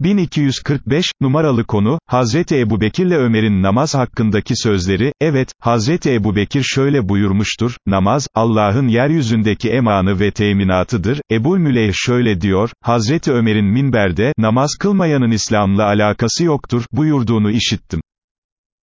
1245, numaralı konu, Hazreti Ebu Bekirle Ömer'in namaz hakkındaki sözleri, evet, Hazreti Ebu Bekir şöyle buyurmuştur, namaz, Allah'ın yeryüzündeki emanı ve teminatıdır, Ebu Müleyh şöyle diyor, Hazreti Ömer'in minberde, namaz kılmayanın İslam'la alakası yoktur, buyurduğunu işittim.